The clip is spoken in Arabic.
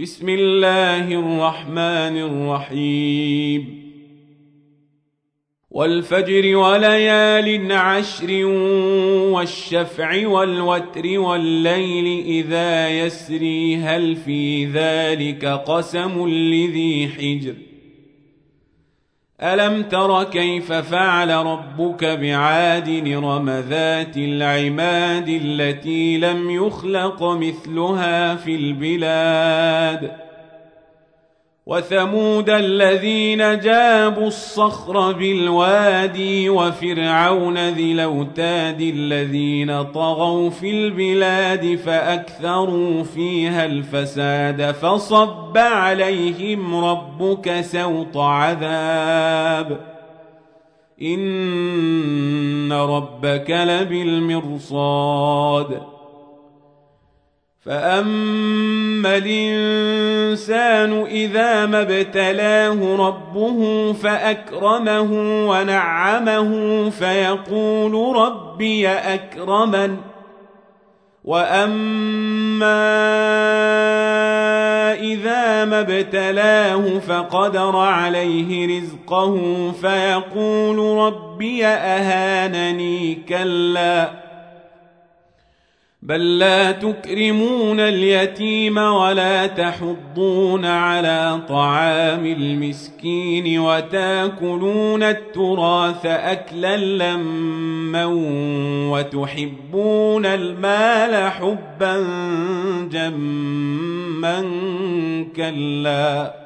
بسم الله الرحمن الرحيم. والفجر وليال عشر والشفع والوتر والليل إذا يسري هل في ذلك قسم لذي حجر؟ ألم تر كيف فعل ربك بعاد رم ذات العماد التي لم يخلق مثلها في البلاد؟ وثمود الذين جابوا الصخر بالوادي وفرعون ذي الأوتاد الذين طغوا في البلاد فأكثروا فيها الفساد فصب عليهم ربك سوط عذاب إن ربك لبالمرصاد فأما الإنسان إذا ما ابتلاه ربه فأكرمه ونعمه فيقول ربي أكرمن وأما إذا ما ابتلاه فقدر عليه رزقه فيقول ربي أهانني كلاً بل لا تكرمون اليتيم ولا تحضون على طعام المسكين وتاكلون التراث أكلا لما وتحبون المال حبا جما كلا.